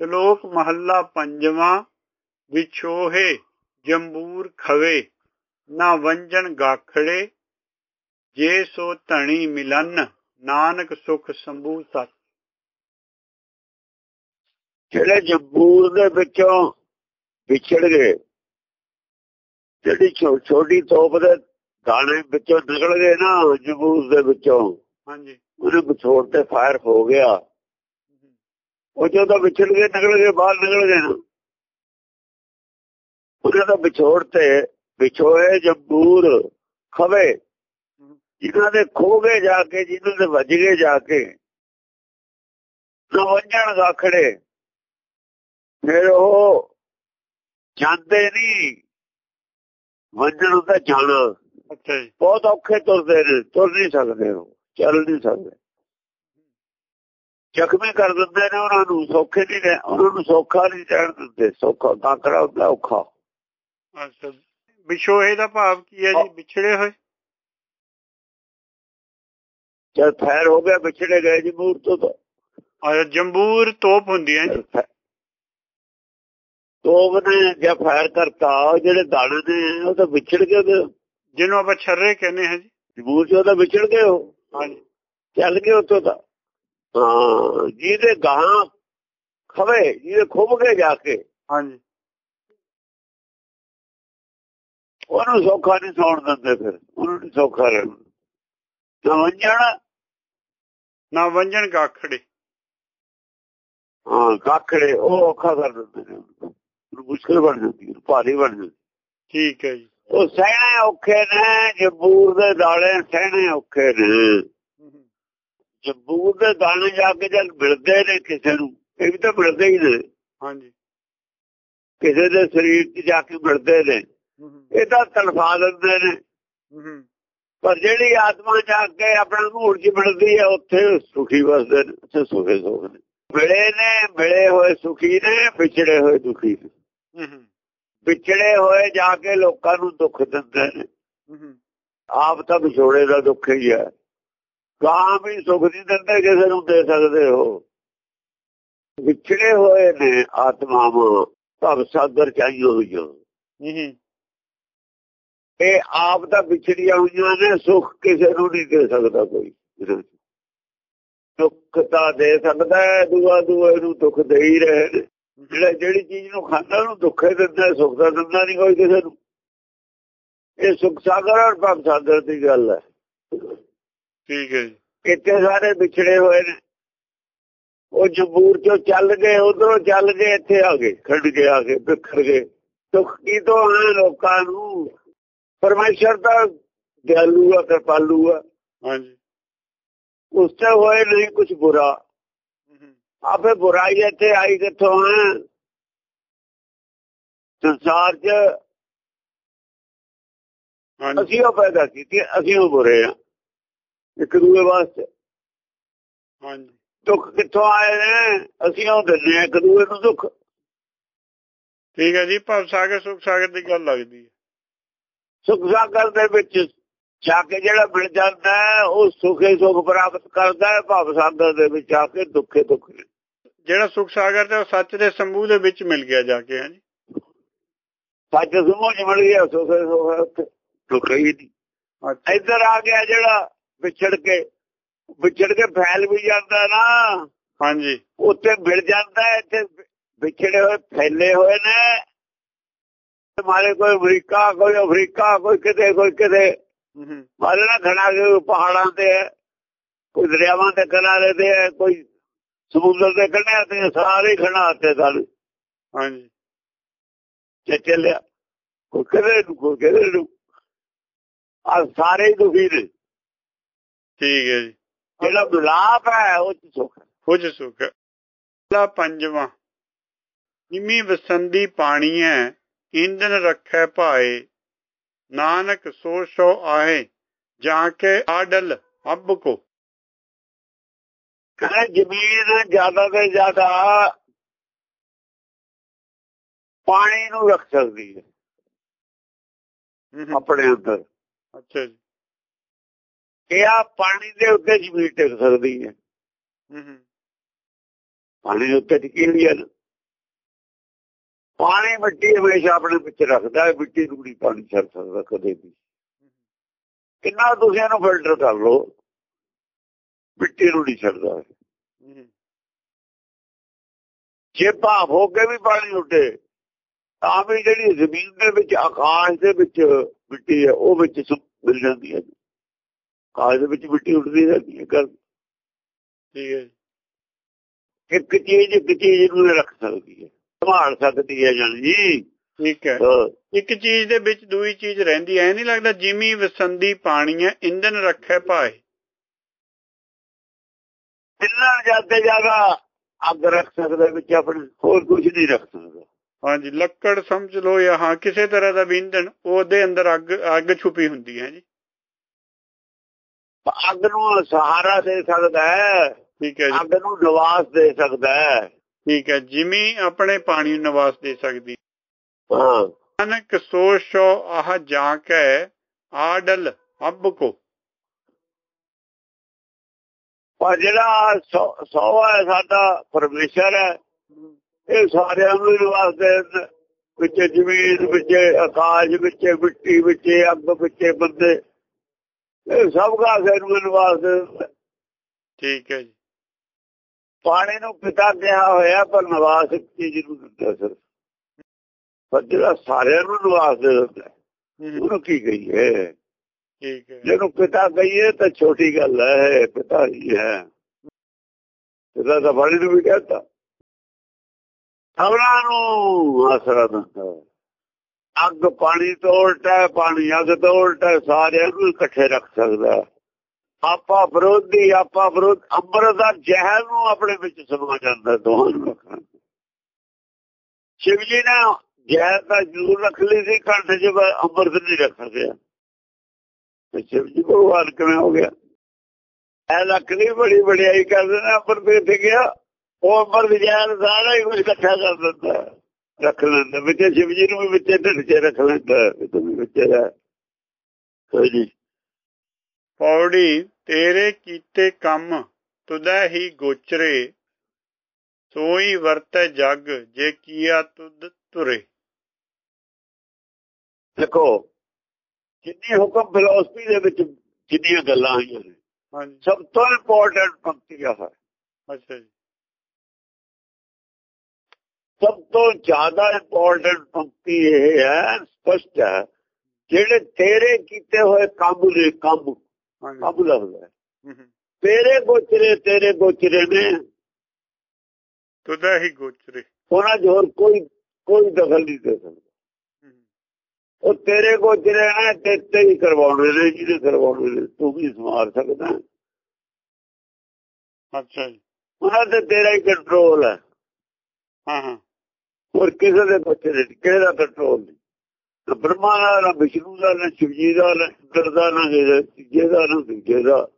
ਸ਼ਲੋਕ ਮਹੱਲਾ ਪੰਜਵਾਂ ਵਿਛੋਹੇ ਜੰਬੂਰ ਖਵੇ ਨਾ ਵੰਜਨ ਗਾਖੜੇ ਜੇ ਸੋ ਧਣੀ ਮਿਲਨ ਨਾਨਕ ਸੁਖ ਸੰਭੂ ਸਤ ਜਿਹੜੇ ਜੰਬੂਰ ਦੇ ਵਿੱਚੋਂ ਵਿਛੜ ਗਏ ਜਿਹੜੀ ਛੋਟੀ ਤੋਪ ਦੇ ਦਾਣੇ ਵਿੱਚੋਂ ਨਿਕਲ ਗਏ ਨਾ ਜੰਬੂਰ ਦੇ ਵਿੱਚੋਂ ਹਾਂਜੀ। ਉਹਨੇ ਵਿਛੋੜ ਤੇ ਫਾਇਰ ਹੋ ਗਿਆ। ਉਹ ਜਦੋਂ ਵਿਛੜ ਗਏ ਨਿਕਲ ਗਏ ਬਾਹਰ ਨਿਕਲ ਗਏ ਨਾ। ਉਹਨੇ ਤਾਂ ਵਿਛੋੜ ਤੇ ਵਿਛੋਏ ਜੰਬੂਰ ਖਵੇ। ਜਿਨ੍ਹਾਂ ਦੇ ਖੋ ਗਏ ਜਾ ਕੇ ਜਿਨ੍ਹਾਂ ਦੇ ਵੱਜ ਗਏ ਜਾ ਕੇ ਨਾ ਵੰਜਣ ਗਾਖੜੇ। ਫਿਰ ਉਹ ਜਾਂਦੇ ਨਹੀਂ। ਵੰਜਣ ਹੁੰਦਾ ਜਾਣਾ। ਅੱਛਾ ਬਹੁਤ ਔਖੇ ਤੁਰਦੇ ਨੇ ਤੁਰ ਨਹੀਂ ਸਕਦੇ ਉਹ ਚੱਲ ਨਹੀਂ ਸਕਦੇ। ਜ਼ਖਮੀ ਕਰ ਦਿੰਦੇ ਨੇ ਉਹਨਾਂ ਨੂੰ ਸੌਖੇ ਨਹੀਂ ਨੇ ਉਹਨਾਂ ਨੂੰ ਸੌਖਾ ਨਹੀਂ ਰਹਿਣ ਦਿੰਦੇ ਸੌਖਾ ਕਾਕਰਾ ਹੁੰਦਾ ਔਖਾ। ਅੱਛਾ ਵਿਛੋਹੇ ਦਾ ਭਾਵ ਕੀ ਹੈ ਜੀ? ਵਿਛੜੇ ਹੋਏ? ਜਦ ਫੈਰ ਹੋ ਗਿਆ ਵਿਛੜੇ ਗਏ ਜੀ ਮੂਰ ਤੋਂ ਤਾਂ। ਔਰ ਜੰਬੂਰ ਤੋਪ ਹੁੰਦੀ ਹੈ ਜੀ। ਤੋਬ ਨੇ ਜੇ ਫਾਇਰ ਕਰਤਾ ਜਿਹੜੇ ਦਾਣੇ ਨੇ ਉਹ ਤਾਂ ਵਿਛੜ ਗਏ ਜਿਹਨੂੰ ਆਪਾਂ ਛਰਰੇ ਕਹਿੰਦੇ ਹਾਂ ਜੀ। ਜਮੂਰ ਚੋਂ ਤਾਂ ਵਿਛੜ ਗਏ ਉਹ। ਹਾਂਜੀ। ਚੱਲ ਗਏ ਉੱਥੋਂ ਤਾਂ। ਹਾਂ ਜਿਹਦੇ ਗਾਂ ਖਵੇ ਜਿਹਦੇ ਖੁੱਭ ਗਏ ਜਾ ਕੇ ਹਾਂਜੀ। ਉਹਨੂੰ ਸੌਖਾ ਨਹੀਂ ਸੌਣ ਦਿੰਦੇ ਫਿਰ ਉਹਨੂੰ ਨਹੀਂ ਸੌਖਾ ਰਹਿਣ ਨਾ ਵੰਜਣ ਨਾ ਵੰਜਨ ਗਾਖੜੇ ਹਾਂ ਕਾਖੜੇ ਉਹ ਔਖਾ ਕਰ ਦਿੰਦੇ ਨੇ। ਮੁਸ਼ਕਲ ਬਣ ਜਾਂਦੀ ਹੈ ਭਾਰੀ ਬਣ ਜਾਂਦੀ ਠੀਕ ਹੈ ਜੀ। ਉਹ ਸਹਿਣੇ ਔਖੇ ਨੇ ਜੰਬੂਰ ਦੇ ਦਾਣੇ ਸਹਿਣੇ ਔਖੇ ਨੇ। ਜੰਬੂਰ ਦੇ ਦਾਣੇ ਜਾ ਕੇ ਜਦ ਮਿਲਦੇ ਨੇ ਕਿਸੇ ਨੂੰ ਇਹ ਵੀ ਤਾਂ ਮਿਲਦੇ ਹੀ ਨੇ। ਹਾਂਜੀ। ਕਿਸੇ ਦੇ ਸਰੀਰ 'ਚ ਜਾ ਕੇ ਮਿਲਦੇ ਨੇ। ਇਹ ਤਾਂ ਤਲਫਾ ਦਿੰਦੇ ਨੇ। ਪਰ ਜਿਹੜੀ ਆਤਮਾ ਜਾ ਕੇ ਆਪਣਾ ਮੂੜ 'ਚ ਮਿਲਦੀ ਹੈ ਉੱਥੇ ਸੁਖੀ ਵਸਦੇ ਨੇ ਉੱਥੇ ਸੁਖੇ ਸੁਖ ਨੇ। ਮਿਲੇ ਨੇ ਮਿਲੇ ਹੋਏ ਸੁਖੀ ਨੇ ਵਿਛੜੇ ਹੋਏ ਦੁਖੀ ਨੇ। ਹੂੰ ਵਿਛੜੇ ਹੋਏ ਜਾ ਕੇ ਲੋਕਾਂ ਨੂੰ ਦੁੱਖ ਦਿੰਦੇ ਨੇ। ਆਪ ਤਾਂ ਵਿਛੋੜੇ ਦਾ ਦੁੱਖ ਹੀ ਹੈ। ਗਾਂ ਵੀ ਸੁਖ ਨਹੀਂ ਦਿੰਦੇ ਕਿਸੇ ਨੂੰ ਦੇ ਸਕਦੇ ਹੋ। ਵਿਛੜੇ ਹੋਏ ਨੇ ਆਤਮਾਵਾਂ ਭਵ ਸਾਗਰ ਚਾਹੀ ਹੋਈਆਂ ਹੂੰ ਇਹ ਆਪ ਤਾਂ ਵਿਛੜੀਆਂ ਹੋਈਆਂ ਨੇ ਸੁਖ ਕਿਸੇ ਨੂੰ ਨਹੀਂ ਦੇ ਸਕਦਾ ਕੋਈ। ਦੁੱਖ ਤਾਂ ਦੇ ਸਕਦਾ ਹੈ ਦੁਆ ਦੁਆ ਨੂੰ ਦੁੱਖ ਦੇ ਹੀ ਰਹੇ ਨੇ। ਜਿਹੜਾ ਜਿਹੜੀ ਚੀਜ਼ ਨੂੰ ਖਾਂਦਾ ਉਹਨੂੰ ਦੁੱਖ ਹੀ ਦਿੰਦਾ ਸੁੱਖ ਦਾ ਦਿੰਦਾ ਨਹੀਂ ਕੋਈ ਕਿਸੇ ਨੂੰ। ਇਹ ਸੁਖ ਸਾਗਰ ਔਰ ਭਵ ਸਾਗਰ ਦੀ ਗੱਲ ਹੈ। ਠੀਕ ਹੈ ਇੱਥੇ ਸਾਰੇ ਵਿਛੜੇ ਹੋਏ ਨੇ। ਉਹ ਜੰਬੂਰ ਚੋਂ ਚੱਲ ਗਏ ਉਧਰੋਂ ਚੱਲ ਗਏ ਇੱਥੇ ਆ ਗਏ ਖੜ ਗਏ ਆ ਗਏ ਬਿਖਰ ਗਏ। ਦੁੱਖ ਕੀ ਤੋਂ ਹੈ ਲੋਕਾਂ ਨੂੰ? ਪਰਮੇਸ਼ਰ ਦਾ ਦਿਆਲੂ ਆ ਕਿਰਪਾਲੂ ਆ। ਹਾਂਜੀ। ਉਸ ਤੇ ਹੋਏ ਨਹੀਂ ਕੁਝ ਬੁਰਾ। ਆਪੇ ਬੁਰਾਈ ਇੱਥੇ ਆਈ ਕਿੱਥੋਂ ਹੈ? ਸੰਸਾਰ 'ਚ ਅਸੀਂ ਉਹ ਪੈਦਾ ਕੀਤੀ ਅਸੀਂ ਉਹ ਬੁਰੇ ਆ। ਇੱਕ ਦੂਏ ਵਾਸਤੇ। ਹਾਂਜੀ। ਦੁੱਖ ਕਿੱਥੋਂ ਆਏ ਨੇ? ਅਸੀਂ ਉਹ ਦਿੰਦੇ ਆ ਇੱਕ ਦੂਏ ਨੂੰ ਦੁੱਖ। ਠੀਕ ਹੈ ਜੀ ਭਵ ਸਾਗਰ ਸੁਖ ਸਾਗਰ ਦੀ ਗੱਲ ਲੱਗਦੀ ਹੈ। ਸੁਖ ਸਾਗਰ ਦੇ ਵਿੱਚ ਜਾ ਕੇ ਜਿਹੜਾ ਮਿਲ ਜਾਂਦਾ ਉਹ ਸੁਖੇ ਸੁਖ ਪ੍ਰਾਪਤ ਕਰਦਾ ਹੈ ਭਵ ਸਾਗਰ ਦੇ ਵਿੱਚ ਆ ਕੇ ਦੁੱਖੇ ਦੁੱਖ। ਜਿਹੜਾ ਸੁਖ ਸਾਗਰ ਤੇ ਉਹ ਸੱਚ ਦੇ ਸੰਭੂ ਦੇ ਵਿੱਚ ਮਿਲ ਗਿਆ ਜਾ ਕੇ ਹਾਂਜੀ ਸੱਚ ਸਮਝ ਮਿਲ ਗਿਆ ਸੁਖੇ ਸੁਖ ਦੁੱਖ ਹੀ ਨਹੀਂ। ਇੱਧਰ ਆ ਗਿਆ ਜਿਹੜਾ ਵਿਛੜ ਕੇ ਵਿਛੜ ਕੇ ਫੈਲ ਵੀ ਜਾਂਦਾ ਨਾ। ਹਾਂਜੀ। ਉੱਥੇ ਮਿਲ ਜਾਂਦਾ ਇੱਥੇ ਵਿਛੜੇ ਹੋਏ ਫੈਲੇ ਹੋਏ ਨੇ। ਮਾਰੇ ਕੋਈ ਅਮਰੀਕਾ ਕੋਈ ਅਫਰੀਕਾ ਕੋਈ ਕਿਤੇ ਕੋਈ ਕਿਤੇ। ਮਾਰੇ ਨਾ ਖੜਾ ਕੇ ਪਹਾੜਾਂ ਤੇ ਹੈ, ਕੋਈ ਦਰਿਆਵਾਂ ਦੇ ਕਿਨਾਰੇ ਤੇ ਕੋਈ ਸਮੁੰਦਰ ਦੇ ਕੰਢੇ ਤੇ ਸਾਰੇ ਖੜਾ ਤੇ ਸਨ। ਹਾਂਜੀ। ਤੇ ਚੱਲਿਆ। ਕੋਈ ਕਿਤੇ ਨੂੰ ਕੋਈ ਕਿਤੇ ਨੂੰ। ਆ ਸਾਰੇ ਦੁਖੀ ਨੇ। ਠੀਕ ਹੈ ਜੀ। ਜਿਹੜਾ ਮਿਲਾਪ ਹੈ ਉਹ ਚ ਸੁੱਖ ਹੈ। ਕੁਝ ਸੁਖ ਲਾ ਪੰਜਵਾਂ ਨਿਮੀ ਵਸੰਦੀ ਪਾਣੀ ਹੈ ਇੰਦਨ ਰੱਖੈ ਭਾਏ। ਨਾਨਕ ਸੋ ਸੋ ਆਏ ਜਾਂ ਕੇ ਆਡਲ ਹੱਬ ਕੋ। ਕਹਿੰਦਾ ਜ਼ਮੀਨ ਜ਼ਿਆਦਾ ਤੋਂ ਜ਼ਿਆਦਾ ਪਾਣੀ ਨੂੰ ਰੱਖ ਸਕਦੀ ਹੂੰ, ਆਪਣੇ ਅੰਦਰ। ਅੱਛਾ ਜੀ। ਆ ਪਾਣੀ ਦੇ ਉੱਤੇ ਜ਼ਮੀਨ ਟਿਕ ਸਕਦੀ ਹੈ। ਪਾਣੀ ਦੇ ਉੱਤੇ ਟਿਕੀ ਹੋਈ ਹੈ। ਪਾਣੀ ਮਿੱਟੀ ਹਮੇਸ਼ਾ ਆਪਣੇ ਵਿੱਚ ਰੱਖਦਾ ਹੈ ਮਿੱਟੀ ਨੂੰ ਨਹੀਂ ਪਾਣੀ ਛੱਡ ਸਕਦਾ ਕਦੇ ਵੀ। ਕਿੰਨਾ ਤੁਸੀਂ ਇਹਨੂੰ ਫਿਲਟਰ ਕਰ ਲਓ ਮਿੱਟੀ ਨੂੰ ਨਹੀਂ ਛੱਡਦਾ ਜੇ ਭਾਫ ਹੋ ਕੇ ਵੀ ਪਾਣੀ ਉੱਡੇ ਤਾਂ ਵੀ ਜਿਹੜੀ ਜ਼ਮੀਨ ਦੇ ਵਿੱਚ ਆਕਾਸ਼ ਦੇ ਵਿੱਚ ਮਿੱਟੀ ਹੈ ਉਹ ਵਿੱਚ ਮਿਲ ਜਾਂਦੀ ਹੈ। ਆਕਾਸ਼ ਦੇ ਵਿੱਚ ਮਿੱਟੀ ਉੱਡਦੀ ਰਹਿੰਦੀ ਹੈ ਗੱਲ ਠੀਕ ਹੈ ਇੱਕ ਚੀਜ਼ ਇੱਕ ਚੀਜ਼ ਨੂੰ ਰੱਖ ਸਕਦੀ ਹੈ। ਸੰਭਾਲ ਸਕਦੀ ਹੈ ਜਾਨੀ ਜੀ। ਠੀਕ ਹੈ। ਇੱਕ ਚੀਜ਼ ਦੇ ਵਿੱਚ ਦੂਈ ਚੀਜ਼ ਰਹਿੰਦੀ ਐ ਨਹੀਂ ਲੱਗਦਾ ਜਿਮੀ ਵਸੰਦੀ ਪਾਣੀ ਹੈ ਇੰਧਨ ਰੱਖੇ ਭਾਏ। ਇੰਨਾ ਜ਼ਿਆਦਾ ਜ਼ਿਆਦਾ ਅੱਗ ਰੱਖ ਸਕਦਾ ਵਿੱਚ ਆਪਣੇ ਹੋਰ ਕੁਝ ਨਹੀਂ ਰੱਖ ਸਕਦਾ। ਹਾਂਜੀ ਲੱਕੜ ਸਮਝ ਲਓ ਜਾਂ ਹਾਂ ਕਿਸੇ ਤਰ੍ਹਾਂ ਦਾ ਵੀ ਇੰਧਨ ਉਹਦੇ ਅੰਦਰ ਅੱਗ ਅੱਗ ਛੁਪੀ ਹੁੰਦੀ ਹੈ ਜੀ। ਅੱਗ ਨੂੰ ਸਹਾਰਾ ਦੇ ਸਕਦਾ ਹੈ। ਠੀਕ ਹੈ ਜੀ। ਅੱਗ ਨੂੰ ਨਿਵਾਸ ਦੇ ਸਕਦਾ ਹੈ। ਠੀਕ ਹੈ ਜਿਮੀ ਆਪਣੇ ਪਾਣੀ ਨੂੰ ਨਿਵਾਸ ਦੇ ਸਕਦੀ। ਹਾਂ। ਨਾਨਕ ਸੋ ਸੋ ਆਹ ਜਾ ਕੇ ਆਡਲ ਹੱਬ ਕੋ। ਪਰ ਜਿਹੜਾ ਸੌ- ਸੌ ਹੈ ਸਾਡਾ ਪਰਮੇਸ਼ਰ ਹੈ ਇਹ ਸਾਰਿਆਂ ਨੂੰ ਨਿਵਾਸ ਦੇ ਵਿੱਚ ਜ਼ਮੀਨ ਵਿੱਚ ਆਕਾਸ਼ ਵਿੱਚ ਮਿੱਟੀ ਵਿੱਚ ਅੱਗ ਵਿੱਚ ਬੰਦੇ। ਇਹ ਸਭ ਦਾ ਨੂੰ ਨਿਵਾਸ। ਠੀਕ ਹੈ ਜੀ। ਪਾਣੀ ਨੂੰ ਪਿਤਾ ਕਿਹਾ ਹੋਇਆ ਪਰ ਨਿਵਾਸ ਇੱਕ ਚੀਜ਼ ਨੂੰ ਦਿੰਦਾ ਸਰ ਪਰ ਜਿਹੜਾ ਸਾਰਿਆਂ ਨੂੰ ਨਿਵਾਸ ਦੇ ਦਿੰਦਾ ਹਮ, ਉਹਨੂੰ ਕੀ ਕਹੀਏ? ਠੀਕ ਹੈ। ਜਿਹਨੂੰ ਪਿਤਾ ਕਹੀਏ ਤਾਂ ਛੋਟੀ ਗੱਲ ਹੈ ਪਿਤਾ ਹੀ ਹੈ। ਪਿਤਾ ਤਾਂ ਬੜੀ ਨੂੰ ਵੀ ਕਹਤਾ। ਸਭਨਾਂ ਨੂੰ ਆਸਰਾ ਦਿੰਦਾ। ਅੱਗ ਪਾਣੀ ਤੋਂ ਉਲਟਾ ਪਾਣੀ ਅੱਗ ਤੋਂ ਉਲਟਾ ਸਾਰਿਆਂ ਨੂੰ ਇਕੱਠੇ ਰੱਖ ਸਕਦਾ ਹੈ। ਆਪਾ ਵਿਰੋਧੀ ਆਪਾ ਵਿਰੋਧ ਅੰਮ੍ਰਿਤ ਦਾ ਜ਼ਹਿਰ ਨੂੰ ਆਪਣੇ ਵਿੱਚ ਸਮਾ ਜਾਂਦਾ ਹੈ, ਦੋਹਾਂ ਨੂੰ ਸ਼ਿਵ ਜੀ ਨੇ ਜ਼ਹਿਰ ਦਾ ਜੂਰ ਰੱਖ ਲਈ ਸੀ ਕੰਠ 'ਚ ਅੰਮ੍ਰਿਤ ਨਹੀਂ ਰੱਖ ਸਕਿਆ। ਤੇ ਸ਼ਿਵ ਜੀ ਭਗਵਾਨ ਕਿਵੇਂ ਹੋ ਗਿਆ? ਐ ਲੱਕੜੀ ਬੜੀ ਵਡਿਆਈ ਕਰਦੇ ਨੇ ਅੰਮ੍ਰਿਤ ਤੇ ਗਿਆ। ਉਹ ਅੰਮ੍ਰਿਤ ਜ਼ਹਿਰ ਸਾਰਾ ਹੀ ਕੁਝ ਇਕੱਠਾ ਕਰ ਦਿੰਦਾ ਰੱਖ ਲੈਂਦਾ ਵਿੱਚ ਸ਼ਿਵ ਜੀ ਨੂੰ ਵੀ ਵਿੱਚ ਢਿੱਡ 'ਚ ਰੱਖ ਲੈਂਦਾ ਹੈ, ਵੀ ਤੂੰ ਵੀ ਵਿੱਚ ਹੈ ਕੋਈ ਨਹੀਂ ਪੌੜੀ ਤੇਰੇ ਕੀਤੇ ਕੰਮ ਤੁਦਾ ਹੀ ਗੋਚਰੇ ਸੋਈ ਵਰਤੈ ਜਗ ਜੇ ਕੀਆ ਤੁਧ ਤੁਰੇ। ਦੇਖੋ ਜਿੰਨੀ ਹੁਕਮ ਫਿਲਾਸਫੀ ਦੇ ਵਿੱਚ ਜਿੰਨੀਆਂ ਗੱਲਾਂ ਆਈਆਂ ਨੇ ਸਭ ਤੋਂ ਇੰਪੋਰਟੈਂਟ ਪੰਕਤੀ ਆ ਹੈ ਅੱਛਾ ਜੀ। ਸਭ ਤੋਂ ਜ਼ਿਆਦਾ ਇੰਪੋਰਟੈਂਟ ਪੰਕਤੀ ਇਹ ਹੈ ਸਪਸ਼ਟ ਹੈ ਜਿਹੜੇ ਤੇਰੇ ਕੀਤੇ ਹੋਏ ਕੰਮ ਨੇ ਕੰਮ ਕੰਮ ਲੱਗਦਾ। ਤੇਰੇ ਗੋਚਰੇ ਤੇਰੇ ਗੋਚਰੇ ਨੇ। ਤੁਦਾ ਹੀ ਗੋਚਰੇ। ਉਹਨਾਂ ਹੋਰ ਕੋਈ ਕੋਈ ਦਖਲ ਨਹੀਂ ਦੇ ਸਕਦਾ। ਉਹ ਤੇਰੇ ਗੋਚਰੇ ਨੇ ਤੇ ਤੇ ਹੀ ਕਰਵਾਉਣੇ ਨੇ ਜਿਹਦੇ ਕਰਵਾਉਣੇ ਨੇ ਤੂੰ ਵੀ ਸਮਾਰ ਸਕਦਾ। ਅੱਛਾ ਜੀ। ਉਹਨਾਂ ਤੇ ਤੇਰਾ ਹੀ ਕੰਟਰੋਲ ਹੈ। ਹਾਂ ਹਾਂ। ਹੋਰ ਕਿਸੇ ਦੇ ਬੱਚੇ ਦੇ ਕਿਸੇ ਦਾ ਕੰਟਰੋਲ ਨਹੀਂ। ਨਾ ਬ੍ਰਹਮਾ ਦਾ ਨਾ ਵਿਸ਼ਨੂੰ ਦਾ ਨਾ ਸ਼ਿਵਜੀ ਦਾ ਨਾ ਇੰਦਰ ਦਾ ਨਾ ਤੀਜੇ ਦਾ ਨਾ ਦੂਜੇ ਦਾ।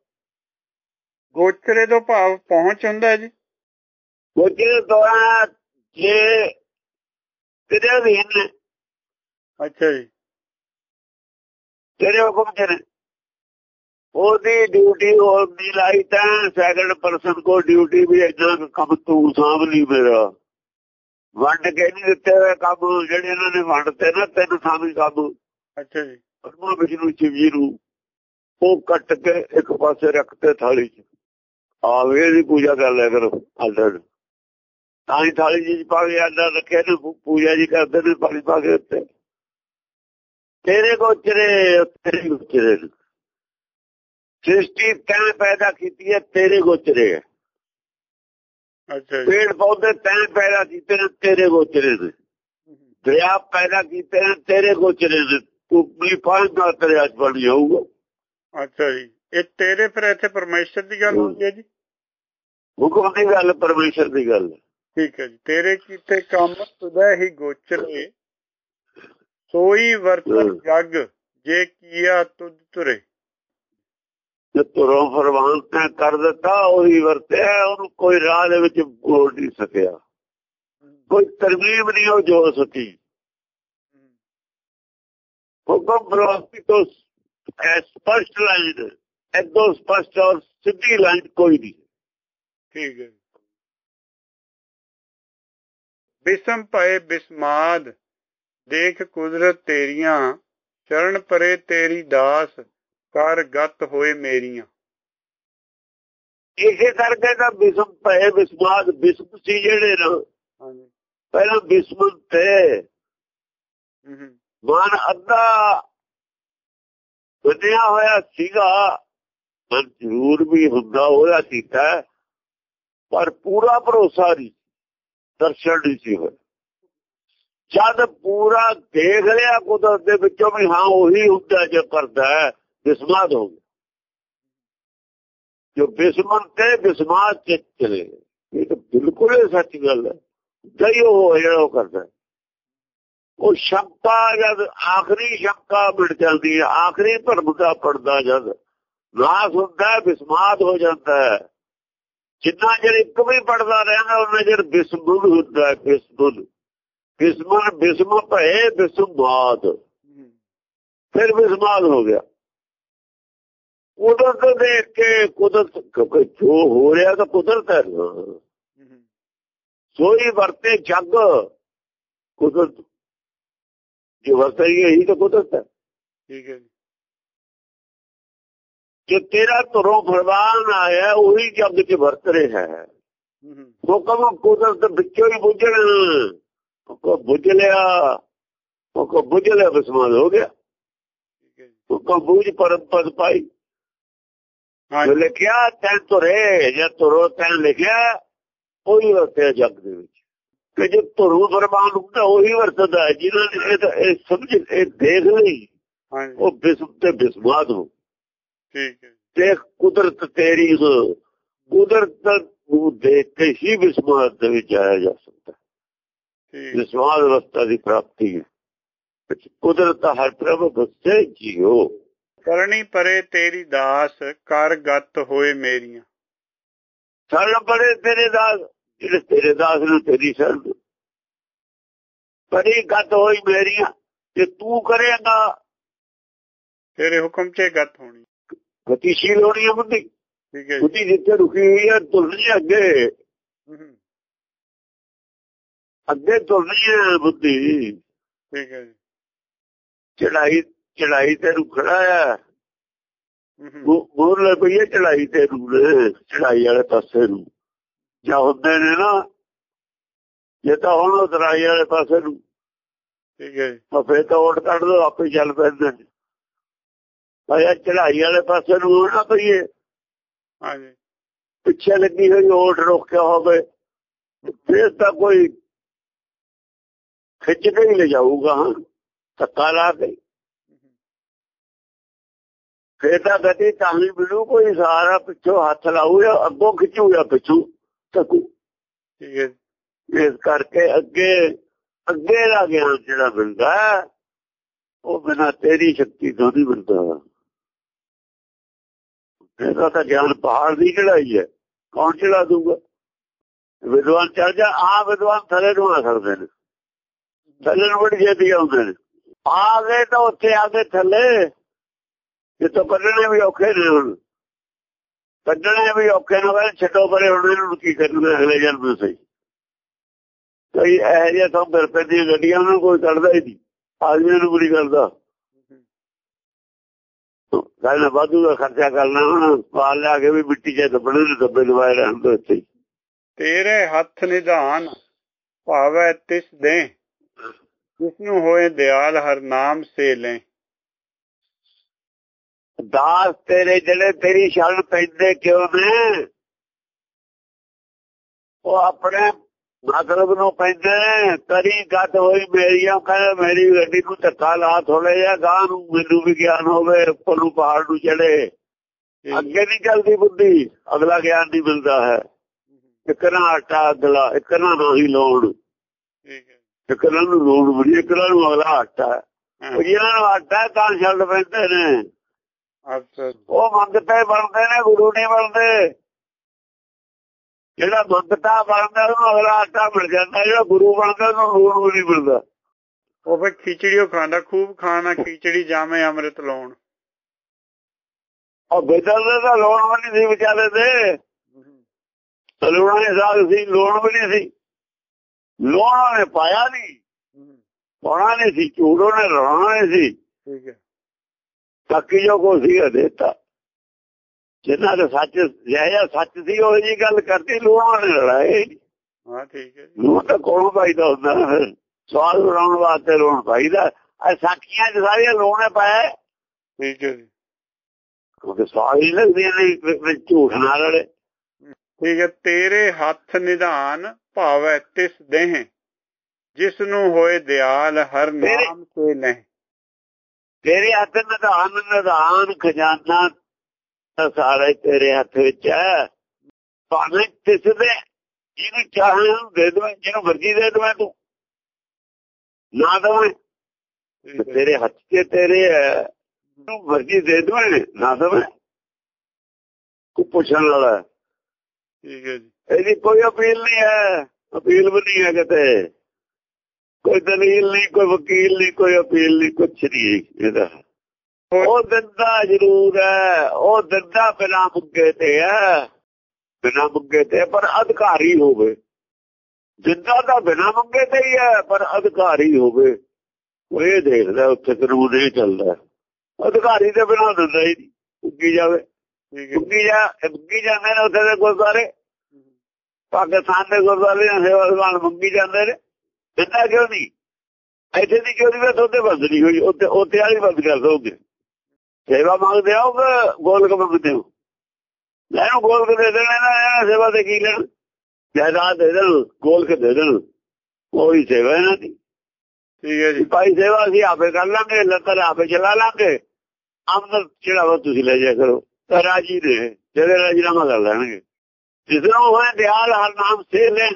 ਗੋਚਰੇ ਤੋਂ ਭਾਵ ਪਹੁੰਚ ਹੁੰਦਾ ਜੀ। ਜਿਹੜੇ ਦੌਰਾਨ ਜੇ ਤੇਰੇ ਅਧੀਨ ਨੇ ਅੱਛਾ ਜੀ। ਤੇਰੇ ਹੁਕਮ ਨੇ ਉਹਦੀ ਡਿਊਟੀ ਹੋਰ ਨਹੀਂ ਲਾਈ ਤਾਂ ਸੈਕੰਡ ਪਰਸਨ ਕੋ ਡਿਊਟੀ ਵੀ ਇਦਾਂ ਕੰਮ ਤੂੰ ਸਾਂਭ ਲਈ ਮੇਰਾ। ਵੰਡ ਕੇ ਨਹੀਂ ਦਿੱਤੇ ਹੋਏ ਕੰਮ ਜਿਹੜੇ ਇਹਨਾਂ ਨੇ ਵੰਡਤੇ ਨਾ ਤੈਨੂੰ ਸਾਂਭੀ ਕੰਮ ਅੱਛਾ ਜੀ। ਪਰਮਾ ਵਿਸ਼ਨੂੰ ਸ਼ਿਵਜੀ ਨੂੰ ਉਹ ਕੱਟ ਕੇ ਇੱਕ ਪਾਸੇ ਰੱਖਤੇ ਥਾਲੀ 'ਚ। ਆਵੇ ਦੀ ਪੂਜਾ ਕਰ ਲਿਆ ਕਰੋ ਆਦਰ। ਤਾਂ ਹੀ ਥਾਲੀ ਜੀ ਪਾ ਕੇ ਆਦਰ ਰੱਖਿਆ ਨੇ ਪੂਜਾ ਜੀ ਕਰਦੇ ਨੇ ਪਾਣੀ ਪਾ ਕੇ ਉੱਤੇ। ਤੇਰੇ ਗੋਚਰੇ ਤੇਰੇ ਗੋਚਰੇ। ਸ੍ਰਿਸ਼ਟੀ ਤੈਂ ਪੈਦਾ ਕੀਤੀ ਹੈ ਤੇਰੇ ਗੋਚਰੇ। ਹੈ ਪੇੜ ਪੌਦੇ ਤੈਂ ਪੈਦਾ ਕੀਤੇ ਨੇ ਤੇਰੇ ਗੋਚਰੇ ਨੇ। ਦਰਿਆ ਪੈਦਾ ਕੀਤੇ ਨੇ ਤੇਰੇ ਗੋਚਰੇ ਨੇ। ਤੂੰ ਵੀ ਪਾਣੀ ਦਰਿਆ 'ਚ ਬਣ ਜਾਊਗਾ। ਅੱਛਾ ਜੀ। ਇਹ ਤੇਰੇ ਫਿਰ ਇੱਥੇ ਪਰਮੇਸ਼ਰ ਦੀ ਗੱਲ ਹੁੰਦੀ ਹੈ ਜੀ? ਹੁਕਮ ਦੀ ਗੱਲ ਪਰਮੇਸ਼ਰ ਦੀ ਗੱਲ। ਠੀਕ ਹੈ ਜੀ। ਤੇਰੇ ਕੀਤੇ ਕੰਮ ਤੁਦਾ ਹੀ ਗੋਚਰੇ ਸੋਈ ਵਰਤਨ। ਜਗ ਜੇ ਕੀਆ ਤੁਧ ਤੁਰੇ। ਜੇ ਤੁਰੋਂ ਫਰਮਾਨ ਤੈਂ ਕਰ ਦਿੱਤਾ ਉਹੀ ਵਰਤਿਆ ਉਹਨੂੰ ਕੋਈ ਰਾਹ ਦੇ ਵਿੱਚ ਬੋਲ ਨਹੀਂ ਸਕਿਆ। ਕੋਈ ਤਰਮੀਮ ਨਹੀਂ ਉਹ ਜੋ ਸਕੀ। ਹੁਕਮ ਫਰਮਾਨ ਤੋਂ ਸਪਸ਼ਟ ਲਾਈਨ ਐਦੋਂ ਸਪਸ਼ਟ ਔਰ ਸਿੱਧੀ ਲਾਈਨ ਕੋਈ ਨਹੀਂ। ਠੀਕ ਹੈ। ਬਿਸਮ ਭਏ ਬਿਸਮਾਦ, ਦੇਖ ਕੁਦਰਤ ਤੇਰੀਆਂ, ਚਰਨ ਪਰੇ ਤੇਰੀ ਦਾਸ। ਕਰ ਗਤ ਹੋਏ ਮੇਰੀਆਂ। ਇਸੇ ਕਰਕੇ ਤਾਂ ਬਿਸਮ ਪਏ ਬਿਸਮਾਦ ਬਿਸਮ ਸੀ ਜਿਹੜੇ ਨਾ ਹਾਂਜੀ। ਪਹਿਲਾਂ ਬਿਸਮ ਤੇ ਮਨ ਅੱਧਾ ਬਣਿਆ ਹੋਇਆ ਸੀਗਾ। ਮਨ ਜ਼ਰੂਰ ਵੀ ਹੁੰਦਾ ਹੋਇਆ ਸੀਤਾ ਪਰ ਪੂਰਾ ਭਰੋਸਾ ਨਹੀਂ ਦਰਸ਼ਨ ਨਹੀਂ ਸੀ ਹੋਇਆ ਜਦ ਪੂਰਾ ਦੇਖ ਲਿਆ ਕੁਦਰਤ ਦੇ ਵਿੱਚੋਂ ਵੀ ਹਾਂ ਉਹੀ ਹੁੰਦਾ ਜੋ ਕਰਦਾ ਬਿਸਮਾਦ ਹੋ ਗਿਆ। ਜੋ ਬਿਸਮਨ ਤੇ ਬਿਸਮਾਦ ਚ ਚਲੇ। ਇਹ ਤਾਂ ਬਿਲਕੁਲ ਹੀ ਸੱਚ ਗੱਲ ਹੈ। ਜਈ ਉਹ ਜਿਹੜਾ ਉਹ ਕਰਦਾ। ਉਹ ਸ਼ੰਕਾ ਜਦ ਆਖਰੀ ਸ਼ੰਕਾ ਮਿਟ ਜਾਂਦੀ ਹੈ। ਆਖਰੀ ਭਰਮ ਦਾ ਪੜਦਾ ਜਦ ਨਾਸ ਹੁੰਦਾ ਬਿਸਮਾਦ ਹੋ ਜਾਂਦਾ ਹੈ। ਜਿੰਨਾ ਚਿਰ ਇੱਕ ਵੀ ਪੜਦਾ ਰਹਿੰਦਾ ਉਹਨਾਂ ਚਿਰ ਬਿਸਮੁਲ ਹੁੰਦਾ ਹੈ ਬਿਸਮੁਲ। ਬਿਸਮਨ ਬਿਸਮ ਭਏ ਬਿਸਮਾਦ। ਫਿਰ ਬਿਸਮਾਦ ਹੋ ਗਿਆ। ਕੁਦਰਤ ਦੇਖ ਕੇ ਕੁਦਰਤ ਕਿਉਂਕਿ ਜੋ ਹੋ ਰਿਹਾ ਤਾਂ ਕੁਦਰਤ ਹੈ ਨਾ। ਸੋਈ ਵਰਤੇ ਜੱਗ ਕੁਦਰਤ ਜੋ ਵਰਤ ਰਹੀ ਹੈ ਇਹੀ ਤਾਂ ਕੁਦਰਤ ਹੈ। ਠੀਕ ਹੈ ਜੀ। ਤੇਰਾ ਧਰੋਂ ਫਰਮਾਨ ਆਇਆ ਉਹੀ ਜੱਗ 'ਚ ਵਰਤ ਰਿਹਾ ਹੈ। ਹੁਕਮ ਕੁਦਰਤ ਵਿੱਚੋਂ ਹੀ ਬੁੱਝਣ ਕੋ ਬੁੱਝ ਲਿਆ। ਕੋ ਬੁੱਝ ਲਿਆ ਬਸਮਾਨ ਹੋ ਗਿਆ। ਠੀਕ ਹੈ ਜੀ। ਹੁਕਮ ਬੁੱਝ ਪਰਮ ਪਦ ਪਾਈ। ਜੋ। ਲਿਖਿਆ ਤੈਂ ਤੁਰੇ ਜੇ ਤੁਰੋ ਤੈਂ ਲਿਖਿਆ ਉਹੀ ਵਰਤਿਆ ਜੱਗ ਦੇ ਵਿੱਚ। ਕਿ ਜੇ ਤੁਰੂ ਫਰਮਾਨ ਹੁੰਦਾ ਉਹੀ ਵਰਤਦਾ। ਜਿਹਨਾਂ ਨੇ ਇਹ ਸਮਝ ਇਹ ਦੇਖ ਲਈ ਉਹ ਬਿਸਮ ਤੇ ਬਿਸਮਾਦ ਹੋ। ਠੀਕ ਹੈ। ਦੇਖ ਕੁਦਰਤ ਤੇਰੀ। ਕੁਦਰਤ ਨੂੰ ਦੇਖ ਕੇ ਹੀ ਬਿਸਮਾਦ ਦੇ ਵਿੱਚ ਆਇਆ ਜਾ ਸਕਦਾ। ਠੀਕ। ਬਿਸਮਾਦ ਅਵਸਥਾ ਦੀ ਪ੍ਰਾਪਤੀ ਹੈ। ਕੁਦਰਤ ਹਰ ਪ੍ਰਭ ਬਸੇ ਜੀਓ। ਕਰਨੀ ਪਰੇ ਤੇਰੀ ਦਾਸ ਕਰ ਗਤ ਹੋਏ ਮੇਰੀਆਂ। ਸਰਣ ਬੜੇ ਤੇਰੇ ਦਾਸ ਜਿਹੜੇ ਤੇਰੇ ਦਾਸ ਨੂੰ ਤੇਰੀ ਸ਼ਰਨ ਬੜੀ ਗੱਤ ਹੋਈ ਮੇਰੀਆਂ ਤੇ ਤੂੰ ਕਰੇਗਾ। ਤੇਰੇ ਹੁਕਮ 'ਚ ਗਤ ਹੋਣੀ। ਗਤੀਸ਼ੀਲ ਹੋਣੀ ਹੈ ਬੁੱਧੀ। ਠੀਕ ਹੈ ਬੁੱਧੀ ਜਿੱਥੇ ਰੁਕੀ ਹੋਈ ਹੈ ਤੁਲਣੀ ਅੱਗੇ। ਅੱਗੇ ਤੁਲਣੀ ਹੈ ਬੁੱਧੀ। ਠੀਕ ਹੈ ਜੀ। ਚੜਾਈ ਚੜਾਈ ਤੇ ਹੂੰ ਹੂੰ ਮੋਰ ਲੈ ਪਈ ਹੈ ਚੜਾਈ ਤੇ ਰੁਕਣਾ ਚੜਾਈ ਵਾਲੇ ਪਾਸੇ ਨੂੰ। ਜਾਂ ਹੁੰਦੇ ਨੇ ਨਾ ਜੇ ਤਾਂ ਹੁਣ ਉਤਰਾਈ ਵਾਲੇ ਪਾਸੇ ਨੂੰ। ਠੀਕ ਹੈ ਤਾਂ ਫੇਰ ਤਾਂ ਓਟ ਕੱਢ ਦੋ ਆਪੇ ਚੱਲ ਪੈਂਦੇ ਨੇ। ਭਾਇਆ ਚੜਾਈ ਵਾਲੇ ਪਾਸੇ ਨੂੰ ਹੋਣਾ ਪਈਏ ਹਾਂਜੀ। ਪਿੱਛੇ ਲੱਗੀ ਹੋਈ ਓਟ ਰੋਕਿਆ ਹੋਵੇ ਫੇਰ ਤਾਂ ਕੋਈ ਖਿੱਚ ਕੇ ਹੀ ਲੈ ਜਾਊਗਾ ਹਾਂ। ਧੱਕਾ ਲਾ ਕੇ। ਫੇਰ ਤਾਂ ਗਤੀ ਤਾਂ ਹੀ ਮਿਲੂ ਕੋਈ ਸਹਾਰਾ ਪਿੱਛੋਂ ਹੱਥ ਲਾਊ ਜਾਂ ਅੱਗੋਂ ਖਿੱਚੂ ਜਾਂ ਪਿੱਛੋਂ ਤੱਕੂ। ਠੀਕ ਹੈ। ਇਸ ਕਰਕੇ ਅੱਗੇ ਅੱਗੇ ਦਾ ਗਿਆਨ ਜਿਹੜਾ ਮਿਲਦਾ ਉਹ ਬਿਨਾਂ ਤੇਰੀ ਸ਼ਕਤੀ ਤੋਂ ਨਹੀਂ ਮਿਲਦਾ। ਇਹਦਾ ਤਾਂ ਗਿਆਨ ਪਹਾੜ ਦੀ ਚੜਾਈ ਹੈ। ਕੌਣ ਚੜਾ ਦੂਗਾ ਵਿਦਵਾਨ ਚੜ ਜਾ ਆ ਵਿਦਵਾਨ ਥੱਲੇ ਨੂੰ ਆ ਸਕਦੇ ਨੇ। ਥੱਲੇ ਨੂੰ ਬੜੀ ਛੇਤੀ ਆਉਂਦੇ ਨੇ। ਆ ਗਏ ਤਾਂ ਉੱਥੇ ਆ ਗਏ ਥੱਲੇ। ਜਿੱਥੋਂ ਕੱਢਣੇ ਵੀ ਔਖੇ ਨੇ ਹੁਣ। ਕੱਢਣੇ ਵੀ ਔਖੇ ਨੇ ਵੇ ਛੱਡੋ ਪਰੇ, ਹੁਣ ਇਹਨੂੰ ਕੀ ਕਰਨਾ ਅਗਲੇ ਜਨਮ ਸਹੀ ਕਈ ਇਹ ਜਿਹਾ ਤਾਂ ਫਿਰ ਪੈਂਦੀਆਂ ਗੱਡੀਆਂ ਨੂੰ ਕੋਈ ਕੱਢਦਾ ਹੀ ਨਹੀਂ। ਆਦਮੀਆਂ ਨੂੰ ਬੁਰੀ ਕਰਦਾ। ਗੱਲ ਵਾਧੂ ਦਾ ਖਰਚਾ ਕਰਨਾ ਹੁਣ ਪਾਲ ਲਿਆ ਕੇ ਵੀ ਮਿੱਟੀ ਚ ਦੱਬਣੇ ਨੇ, ਦੱਬੇ ਦਵਾਏ ਰਹਿਣ ਦੇ ਇੱਥੇ ਤੇਰੇ ਹੱਥ ਨਿਧਾਨ ਭਾਵੈ ਤਿਸ ਦੇ ਜਿਸ ਨੂੰ ਹੋਏ ਦਿਆਲ ਹਰ ਨਾਮ ਸੇ ਲੈ ਦਾਸ ਤੇਰੇ ਜਿਹੜੇ ਤੇਰੀ ਸ਼ਰਨ ਪੈਂਦੇ ਕਿਉਂ ਨੇ? ਉਹ ਆਪਣੇ ਮਤਲਬ ਨੂੰ ਪੈਂਦੇ ਤਰੀ ਗੱਤ ਹੋਈ ਮੇਰੀਆਂ ਕਹਿੰਦੇ ਮੇਰੀ ਗੱਡੀ ਨੂੰ ਧੱਕਾ ਲਾ ਥੋੜੇ ਜਿਹਾ ਗਾਂ ਨੂੰ ਮੈਨੂੰ ਵੀ ਗਿਆਨ ਹੋਵੇ ਉੱਪਰ ਨੂੰ ਪਹਾੜ ਨੂੰ ਚੜੇ ਅੱਗੇ ਨਹੀਂ ਚੱਲਦੀ ਬੁੱਧੀ ਅਗਲਾ ਗਿਆਨ ਨਹੀਂ ਮਿਲਦਾ ਹੈ। ਇੱਕ ਨਾ ਆਟਾ ਅਗਲਾ ਇੱਕ ਨਾ ਨਹੀਂ ਲੋੜ ਠੀਕ ਹੈ। ਇੱਕ ਨਾ ਲੋੜ ਬੜੀ ਇੱਕ ਨਾ ਅਗਲਾ ਆਟਾ। ਉਹ ਜਿਹਨਾਂ ਨੂੰ ਆਟਾ ਤਾਂ ਛੱਡ ਪੈਂਦੇ ਨੇ। ਉਹ ਮੰਗਤੇ ਬਣਦੇ ਨੇ ਗੁਰੂ ਨਹੀਂ ਬਣਦੇ। ਜਿਹੜਾ ਮੰਗਤਾ ਬਣਦਾ ਉਹਨੂੰ ਅਗਲਾ ਆਟਾ ਮਿਲ ਜਾਂਦਾ। ਜਿਹੜਾ ਗੁਰੂ ਬਣਦਾ ਉਹਨੂੰ ਵੀ ਨਹੀਂ ਮਿਲਦਾ। ਉਹ ਫਿਰ ਖਿਚੜੀਓ ਖਾਂਦਾ ਖੂਬ ਖਾਣਾ ਖਿਚੜੀ ਜਾਵੇਂ ਅੰਮ੍ਰਿਤ ਲਾਉਣ। ਉਹ ਬੇਦਲ ਦੇ ਲੋਣ ਵੀ ਨਹੀਂ ਸੀ ਵਿਚਾਰੇ ਦੇ। ਲੂਣਾ ਸਾਗ ਸੀ ਲੋਣ ਵੀ ਨਹੀਂ ਸੀ। ਲੋਣਾ ਨੇ ਪਾਇਆ ਨਹੀਂ। ਪਾਉਣਾ ਨਹੀਂ ਸੀ ਝੂੜੋ ਨੇ ਰਹਿਣਾ ਨਹੀਂ ਸੀ। ਠੀਕ ਹੈ। ਬਾਕੀ ਜੋ ਕੋ ਸੀ ਦੇਤਾ। ਜਿਨ੍ਹਾਂ ਦਾ ਸੱਚ ਜਿਹੜਾ ਸੱਚ ਸੀ ਉਹ ਜੀ ਗੱਲ ਕਰਦੀ ਲੋਣਾ ਨੇ ਲੜਾਏ ਹਾਂ ਠੀਕ ਹੈ ਲੋਣ ਤਾਂ ਕੋਲੋਂ ਪਾਈਦਾ ਹੁੰਦਾ। ਸਵਾਲ ਬਣਾਉਣ ਵਾਸਤੇ ਲੋਣ ਪਾਈਦਾ ਆ ਸਾਖੀਆਂ ਚ ਸਾਰੀਆਂ ਲੋਣੇ ਪਾਇਆ। ਠੀਕ ਹੈ ਕਿਉਂਕਿ ਸਵਾਲ ਹੀ ਲੱਗਦੀਆਂ ਨੇ ਝੂਠ ਨਾ ਲੜੇ। ਠੀਕ ਹੈ ਤੇਰੇ ਹੱਥ ਨਿਧਾਨ ਭਾਵੈ ਤਿਸ ਦੇਹ। ਜਿਸ ਨੂੰ ਹੋਏ ਦਿਆਲ ਹਰ ਨਾਮ ਸੇ ਲਹਿ ਤੇਰੇ ਹੱਥ ਨਿਧਾਨ ਨਿਧਾਨ ਖਜ਼ਾਨਾ ਤਾਂ ਸਾਰਾ ਤੇਰੇ ਹੱਥ ਵਿੱਚ ਹੈ। ਭਾਵੇਂ ਤਿਸ ਦੇ ਜਿਹਨੂੰ ਚਾਹੇ ਦੇ ਦਵੇਂ ਜਿਹਨੂੰ ਮਰਜ਼ੀ ਦੇ ਦਵੇਂ ਤੂੰ। ਨਾ ਦਵੇਂ ਤੇਰੇ ਹੱਥ 'ਚ ਤੇਰੇ ਹੈ। ਤੂੰ ਮਰਜ਼ੀ ਦੇ ਦਵੇਂ ਨਾ ਦਵੇਂ। ਕੋ ਪੁੱਛਣ ਵਾਲਾ। ਠੀਕ ਹੈ ਜੀ। ਇਹਦੀ ਕੋਈ ਅਪੀਲ ਨਹੀਂ ਹੈ। ਅਪੀਲ ਵੀ ਨਹੀਂ ਹੈ ਕਿਤੇ। ਕੋਈ ਦਲੀਲ ਨਹੀਂ ਕੋਈ ਵਕੀਲ ਨਹੀਂ ਕੋਈ ਅਪੀਲ ਨਹੀਂ ਕੁਛ ਨਹੀਂ ਇਹਦਾ। ਉਹ ਦਿੰਦਾ ਜ਼ਰੂਰ ਹੈ ਉਹ ਦਿੰਦਾ ਬਿਨਾ ਮੁੱਗੇ ਤੇ ਹੈ ਬਿਨਾ ਮੁੱਗੇ ਤੇ ਪਰ ਅਧਿਕਾਰੀ ਹੋਵੇ। ਦਿੰਦਾ ਤਾਂ ਬਿਨਾ ਮੁੱਗੇ ਤੇ ਹੀ ਹੈ ਪਰ ਅਧਿਕਾਰੀ ਹੋਵੇ। ਉਹ ਇਹ ਦੇਖਦਾ ਉੱਥੇ ਕਾਨੂੰਨ ਇਹ ਚੱਲਦਾ ਅਧਿਕਾਰੀ ਦੇ ਬਿਨਾ ਦਿੰਦਾ ਹੀ ਨਹੀਂ ਉੱਗੀ ਜਾਵੇ। ਉੱਗੀ ਜਾ ਉੱਗੀ ਜਾਂਦੇ ਨੇ ਉੱਥੇ ਦੇ ਗੁਰਦੁਆਰੇ। ਪਾਕਿਸਤਾਨ ਦੇ ਗੁਰਦੁਆਰੇ ਦੀਆਂ ਸੇਵਾ ਸਮਾਨ ਮੰਗੀ ਜਾਂਦੇ ਨੇ। ਦਿੰਦਾ ਕਿਉਂ ਨਹੀਂ? ਇੱਥੇ ਦੀ ਕਿਉਂ ਨਹੀਂ? ਉੱਥੇ ਬੰਦ ਨਹੀਂ ਹੋਈ। ਉੱਥੇ ਉੱਥੇ ਵਾਲੀ ਬੰਦ ਕਰ ਦੋਗੇ। ਸੇਵਾ ਮੰਗਦੇ ਕਿ ਗੋਲਕ ਮੰਗਦੇ ਹੋ। ਲੈਣੋ ਗੋਲਕ ਦੇ ਦੇਣਾ ਨਾ ਸੇਵਾ ਤੇ ਕੀ ਲੈਣ? ਜਾਇਦਾਦ ਦੇ ਦੇਣ ਗੋਲਕ ਦੇ ਦੇਣ। ਉਹੀ ਸੇਵਾ ਦੀ। ਠੀਕ ਹੈ ਜੀ। ਭਾਈ ਸੇਵਾ ਅਸੀਂ ਆਪੇ ਕਰ ਲਾਂਗੇ ਲੱਤਾਂ ਆਪੇ ਚਲਾ ਲਾਂਗੇ। ਆਮਦਨ ਚੜਾਵਾ ਤੁਸੀਂ ਲੈ ਜਾ ਕਰੋ। ਰਾਜੀ ਨੇ ਜਿਹੜੇ ਰਾਜੀਨਾਮਾ ਕਰ ਲੈਣਗੇ। ਜਿਸ ਨੂੰ ਹੋਏ ਦਿਆਲ ਹਰ ਨਾਮ ਸੇ ਲੈ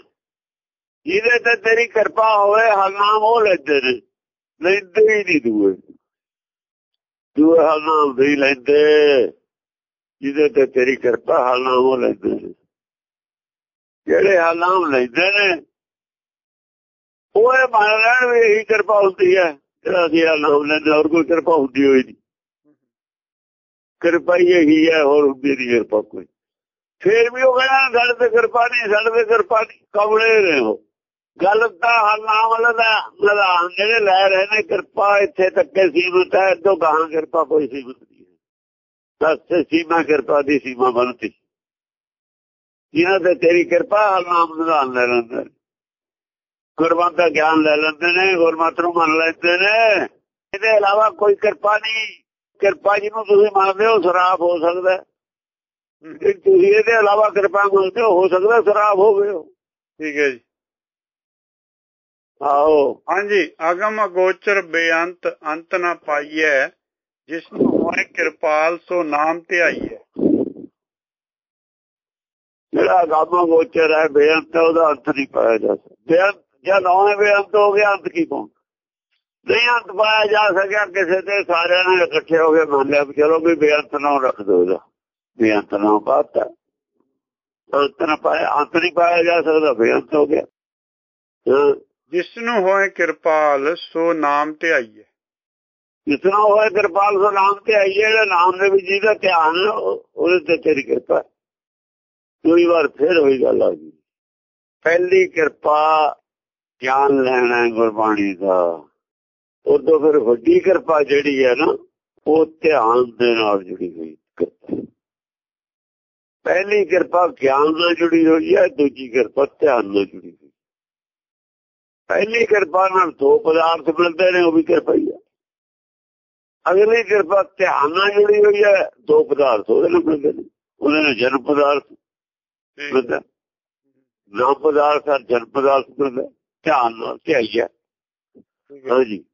ਜਿਹਦੇ ਤੇ ਤੇਰੀ ਕਿਰਪਾ ਹੋਵੇ ਹਰ ਨਾਮ ਉਹ ਲੈਂਦੇ ਨੇ, ਲੈਂਦੇ ਹੀ ਨਹੀਂ ਦੂਏ। ਦੂਏ ਹਰ ਨਾਮ ਲੈਂਦੇ, ਜਿਹਦੇ ਤੇ ਤੇਰੀ ਕਿਰਪਾ ਹਰ ਨਾਮ ਉਹ ਲੈਂਦੇ ਨੇ। ਜਿਹੜੇ ਹਰ ਲੈਂਦੇ ਨੇ ਉਹ ਇਹ ਮੰਨ ਲੈਣ ਵੀ ਇਹੀ ਕਿਰਪਾ ਹੁੰਦੀ ਹੈ, ਜਿਹੜਾ ਅਸੀਂ ਹਲਨਾਮ ਲੈਂਦੇ ਹੋਰ ਕੋਈ ਕਿਰਪਾ ਹੁੰਦੀ ਹੋਈ ਨਹੀਂ। ਕਿਰਪਾ ਹੀ ਇਹੀ ਹੈ, ਹੋਰ ਹੁੰਦੀ ਨਹੀਂ ਕਿਰਪਾ ਕੋਈ। ਫੇਰ ਵੀ ਉਹ ਕਹਿੰਦਾ ਸਾਡੇ ਤੇ ਕਿਰਪਾ ਨਹੀਂ, ਸਾਡੇ ਤੇ ਕਿਰਪਾ ਨਹੀਂ, ਕਮਲੇ ਨੇ ਉਹ ਗੱਲ ਤਾਂ ਹਰ ਨਾਮ ਵਾਲਾ ਦਾ ਲਦਾਨ ਜਿਹੜੇ ਲੈ ਰਹੇ ਨੇ ਕਿਰਪਾ ਇੱਥੇ ਤੱਕੇ ਸੀਮਤ ਹੈ ਤੋਂ ਗਾਹਾਂ ਕਿਰਪਾ ਕੋਈ ਸੀਮਤ ਨਹੀਂ ਹੈ। ਬਸ ਸੀਮਾ ਕਿਰਪਾ ਦੀ ਸੀਮਾ ਬਣਤੀ। ਜਿਹਨਾਂ ਤੇ ਤੇਰੀ ਕਿਰਪਾ ਨਾਮ ਨਿਧਾਨ ਲੈ ਲੈਂਦੇ ਨੇ। ਗੁਰਮਤਿ ਦਾ ਗਿਆਨ ਲੈ ਲੈਂਦੇ ਨੇ ਗੁਰਮਤਿ ਨੂੰ ਮੰਨ ਲੈਂਦੇ ਨੇ। ਇਹਦੇ ਇਲਾਵਾ ਕੋਈ ਕਿਰਪਾ ਨਹੀਂ। ਕਿਰਪਾ ਜਿਹਨੂੰ ਤੁਸੀਂ ਮੰਨਦੇ ਹੋ ਸਰਾਪ ਹੋ ਸਕਦਾ। ਜੇ ਤੁਸੀਂ ਇਹਦੇ ਇਲਾਵਾ ਕਿਰਪਾ ਮੰਗਦੇ ਹੋ ਸਕਦਾ ਸਰਾਪ ਹੋਵੇ। ਠੀਕ ਹੈ ਜੀ। ਆਓ ਹਾਂਜੀ ਅਗਮ ਅਗੋਚਰ ਬੇਅੰਤ ਅੰਤ ਨਾ ਪਾਈਐ ਜਿਸ ਨੂੰ ਹੋਏ ਕਿਰਪਾਲ ਸੋ ਨਾਮ ਧਿਆਈਐ। ਜਿਹੜਾ ਗਾਮਾ ਗੋਚਰ ਹੈ ਬੇਅੰਤ ਹੈ, ਉਹਦਾ ਅੰਤ ਨਹੀਂ ਪਾਇਆ ਜਾ ਸਕਦਾ। ਬੇਅੰਤ ਜਦ ਹੋਏ ਬੇਅੰਤ ਹੋ ਗਿਆ ਅੰਤ ਕੀ ਪਾਉਂ ਨਹੀਂ ਅੰਤ ਪਾਇਆ ਜਾ ਸਕਿਆ ਕਿਸੇ ਤੇ ਸਾਰਿਆਂ ਨੇ ਇਕੱਠੇ ਹੋ ਕੇ ਮੰਨ ਲਿਆ ਵੀ ਚਲੋ ਵੀ ਬੇਅੰਤ ਨਾਮ ਰੱਖ ਦੋ ਇਹਦਾ। ਬੇਅੰਤ ਨਾਮ ਪਾਤਾ। ਅੰਤ ਨਾ ਪਾਇਆ ਅੰਤ ਨਹੀਂ ਪਾਇਆ ਜਾ ਸਕਦਾ ਬੇਅੰਤ ਹੋ ਗਿਆ। ਹਾਂ। ਜਿਸ ਨੂੰ ਹੋਏ ਕਿਰਪਾਲ, ਸੋ ਨਾਮ ਧਿਆਈਐ ਜਿਤਨਾ ਹੋਏ ਕਿਰਪਾਲ, ਸੋ ਨਾਮ ਤੇ ਆਈਏ ਜਿਹੜਾ ਨਾਮ ਦੇ ਵਿੱਚ ਜਿਹਦਾ ਧਿਆਨ, ਉਹਦੇ ਤੇ ਤੇਰੀ ਕਿਰਪਾ ਹੈ। ਵਾਰ ਫਿਰ ਹੋਈ ਗੱਲ ਆ ਗਈ ਪਹਿਲੀ ਕਿਰਪਾ ਗਿਆਨ ਲੈਣਾ ਗੁਰਬਾਣੀ ਦਾ ਉਦੋਂ ਫਿਰ ਵੱਡੀ ਕਿਰਪਾ ਜਿਹੜੀ ਹੈ ਨਾ, ਉਹ ਧਿਆਨ ਦੇ ਨਾਲ ਜੁੜੀ ਹੋਈ ਕਿਰਪਾ। ਪਹਿਲੀ ਕਿਰਪਾ ਗਿਆਨ ਨਾਲ ਜੁੜੀ ਹੋਈ ਹੈ, ਦੂਜੀ ਕਿਰਪਾ ਧਿਆਨ ਨਾਲ ਜੁੜੀ ਹੋਈ ਪਹਿਲੀ ਕਿਰਪਾ ਨਾਲ ਦੋ ਪਦਾਰਥ ਮਿਲਦੇ ਨੇ ਉਹ ਵੀ ਕਿਰਪਾ ਹੀ ਹੈ ਅਗਲੀ ਕਿਰਪਾ ਧਿਆਨ ਨਾਲ ਜੁੜੀ ਹੋਈ ਹੈ ਦੋ ਪਦਾਰਥ ਉਹਦੇ ਨਾਲ ਮਿਲਦੇ ਨੇ। ਉਹਦੇ ਨਾਲ ਜਨਮ ਪਦਾਰਥ ਮਿਲਦਾ। ਨਾਮ ਪਦਾਰਥ ਜਨਮ ਪਦਾਰਥ ਮਿਲਦਾ। ਧਿਆਨ ਨਾਲ ਧਿਆਈਆ ਠੀਕ ਹੈ। ਹਾਂਜੀ।